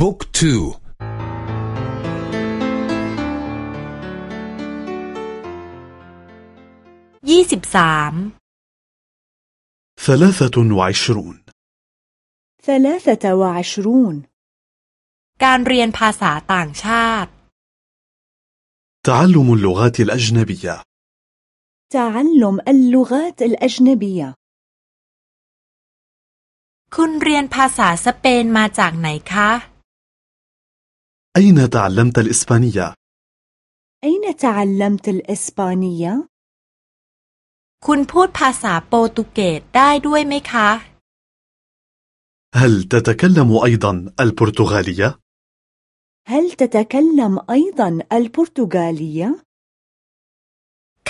บุ๊กทูยี่สิบสาม ثلاثة وعشرون ثلاثة وعشرون การเรียนภาษาต่างชาติ تعلم اللغات الأجنبية تعلم اللغات الأجنبية คุณเรียนภาษาสเปนมาจากไหนคะ أين تعلمت الإسبانية؟ أين تعلمت الإسبانية؟ คุณพูดภาษาโปรตุเกสได้ด้วยไหมคะ هل تتكلم أيضا البرتغالية؟ هل تتكلم أيضا البرتغالية؟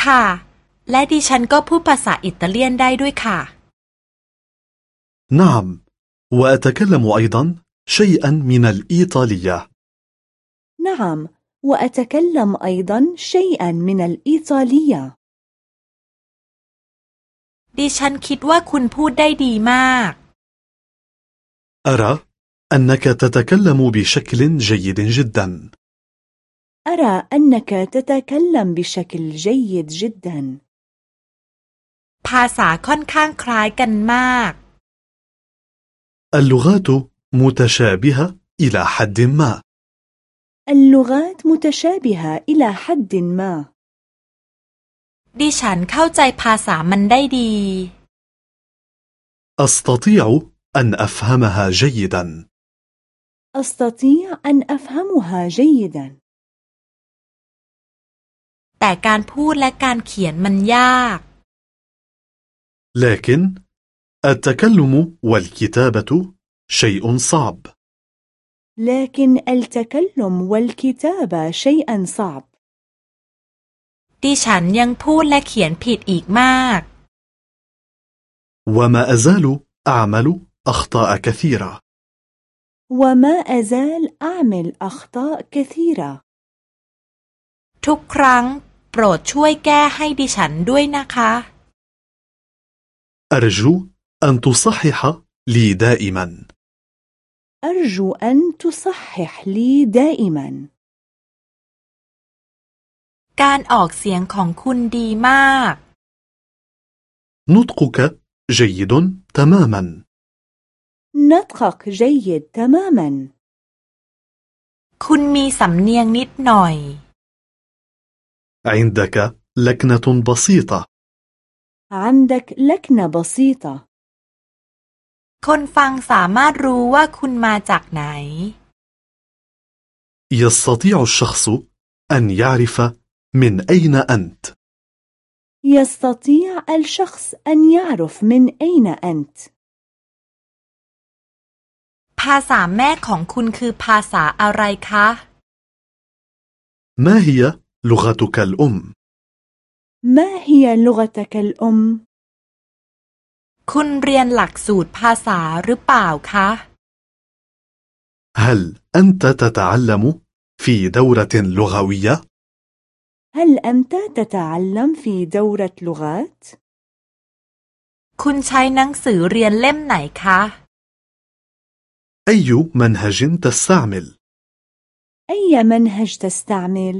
ค่ะ และดิฉันก็พูดภาษาอิตาเลียนได้ด้วยค่ะ نعم وأتكلم أيضا شيئا من الإيطالية نعم وأتكلم أيضا شيئا من الإيطالية ดิฉันคิดว่าคุณพูดได้ดีมาก أرى أنك تتكلم بشكل جيد جدا أرى أنك تتكلم بشكل جيد جدا ภาษาค่อนข้างคล้ายกันมาก اللغات متشابهة إلى حد ما اللغات متشابهة إلى حد ما ดิฉันเข้าใจภาษามันได้ดี أستطيع أن أفهمها جيدا أستطيع أن أفهمها جيدا แต่การพูดและการเขียนมันยาก لكن التكلم والكتابة شيء صعب لكن التكلم والكتابة شيئا صعب ดิฉันยังพูดและเขียนผิดอีกมาก وما أزال أعمل أخطاء كثيرة وما أزال أعمل أخطاء كثيرة ทุกครั้งโปรดช่วยแก้ให้ดิฉันด้วยนะคะ أرجو أن تصحح لي دائما أرجو أن تصحح لي دائما การออกเสียงของคุณดีมาก نطقك جيد تماما نطقك جيد تماما คุณมีสำเนียงนิดหน่อย عندك لكنة بسيطة عندك لكنة بسيطة คนฟังสามารถรู้ว่าคุณมาจากไหน يستطيع الشخص أن يعرف من أين أنت يستطيع الشخص أن يعرف من أين أنت ภาษาแม่ของคุณคือภาษาอะไรคะ ما هي لغتك الأم؟ ما هي لغتك الأم؟ คุณเรียนหลักสูตรภาษาหรือเปล่าคะ هل أنت تتعلم في دورة لغوية؟ هل أنت تتعلم في دورة لغات؟ คุณใช้หนังสือเรียนเล่มไหนคะ أي منهج تستعمل؟ أي منهج تستعمل؟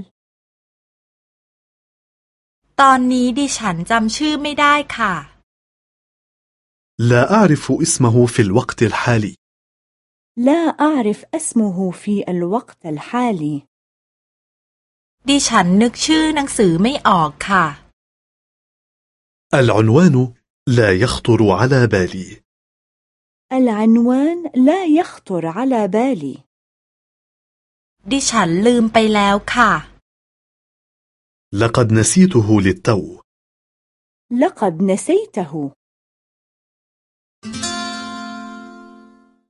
ตอนนี้ดิฉันจำชื่อไม่ได้ค่ะ لا أعرف اسمه في الوقت الحالي لا أعرف اسمه في الوقت الحالي ดิฉันนึกชื่อหนังสือไม่ออกค่ะ العنوان لا يخطر على بالي العنوان لا يخطر على بالي ดิฉันลืมไปแล้วค่ะ لقد نسيته للتو لقد نسيته